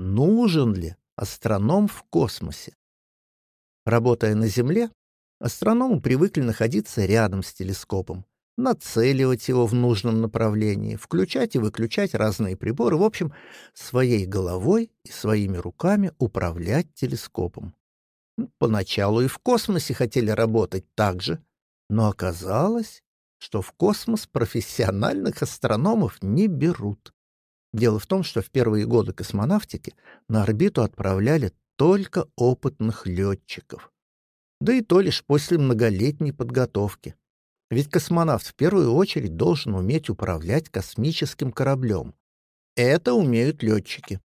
нужен ли астроном в космосе. Работая на Земле, астрономы привыкли находиться рядом с телескопом, нацеливать его в нужном направлении, включать и выключать разные приборы, в общем, своей головой и своими руками управлять телескопом. Поначалу и в космосе хотели работать так же, но оказалось, что в космос профессиональных астрономов не берут. Дело в том, что в первые годы космонавтики на орбиту отправляли только опытных летчиков. Да и то лишь после многолетней подготовки. Ведь космонавт в первую очередь должен уметь управлять космическим кораблем. Это умеют летчики.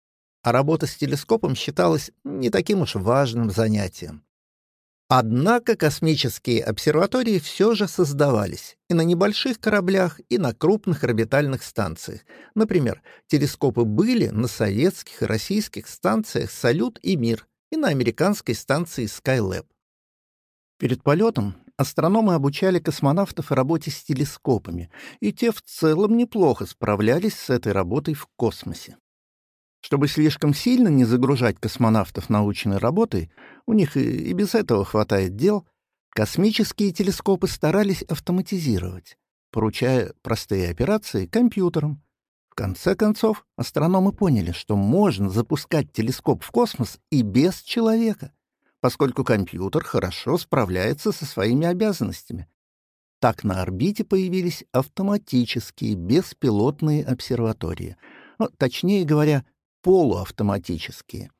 А работа с телескопом считалась не таким уж важным занятием. Однако космические обсерватории все же создавались и на небольших кораблях, и на крупных орбитальных станциях. Например, телескопы были на советских и российских станциях «Салют» и «Мир» и на американской станции Skylab. Перед полетом астрономы обучали космонавтов работе с телескопами, и те в целом неплохо справлялись с этой работой в космосе. Чтобы слишком сильно не загружать космонавтов научной работой, у них и, и без этого хватает дел, космические телескопы старались автоматизировать, поручая простые операции компьютерам. В конце концов, астрономы поняли, что можно запускать телескоп в космос и без человека, поскольку компьютер хорошо справляется со своими обязанностями. Так на орбите появились автоматические беспилотные обсерватории. Ну, точнее говоря, полуавтоматические,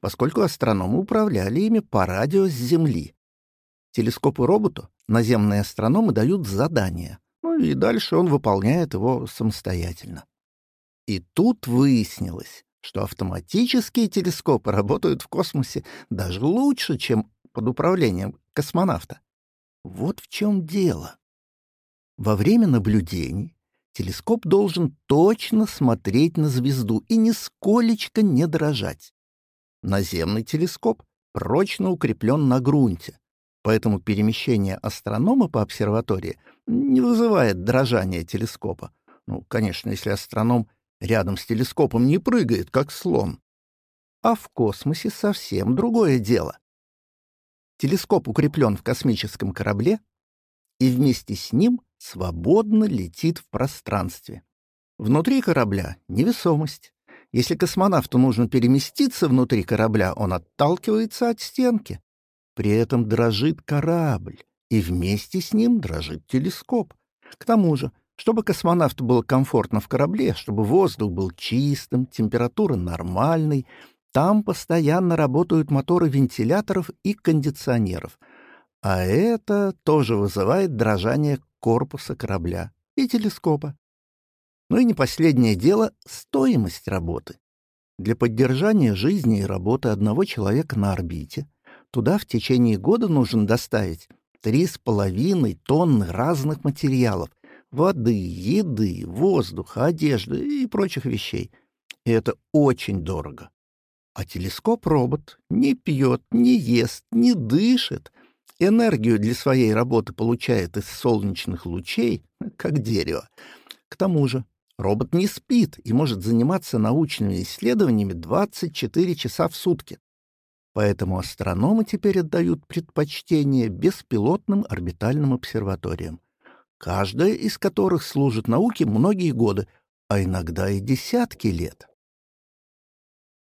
поскольку астрономы управляли ими по радио с Земли. Телескопу роботу наземные астрономы дают задание, ну и дальше он выполняет его самостоятельно. И тут выяснилось, что автоматические телескопы работают в космосе даже лучше, чем под управлением космонавта. Вот в чем дело. Во время наблюдений Телескоп должен точно смотреть на звезду и нисколечко не дрожать. Наземный телескоп прочно укреплен на грунте, поэтому перемещение астронома по обсерватории не вызывает дрожания телескопа. Ну, конечно, если астроном рядом с телескопом не прыгает, как слон. А в космосе совсем другое дело. Телескоп укреплен в космическом корабле, и вместе с ним свободно летит в пространстве. Внутри корабля — невесомость. Если космонавту нужно переместиться внутри корабля, он отталкивается от стенки. При этом дрожит корабль, и вместе с ним дрожит телескоп. К тому же, чтобы космонавту было комфортно в корабле, чтобы воздух был чистым, температура нормальной, там постоянно работают моторы вентиляторов и кондиционеров. А это тоже вызывает дрожание корпуса корабля и телескопа. Ну и не последнее дело — стоимость работы. Для поддержания жизни и работы одного человека на орбите туда в течение года нужно доставить три с половиной тонны разных материалов — воды, еды, воздуха, одежды и прочих вещей. И это очень дорого. А телескоп-робот не пьет, не ест, не дышит, энергию для своей работы получает из солнечных лучей, как дерево. К тому же робот не спит и может заниматься научными исследованиями 24 часа в сутки. Поэтому астрономы теперь отдают предпочтение беспилотным орбитальным обсерваториям, каждая из которых служит науке многие годы, а иногда и десятки лет.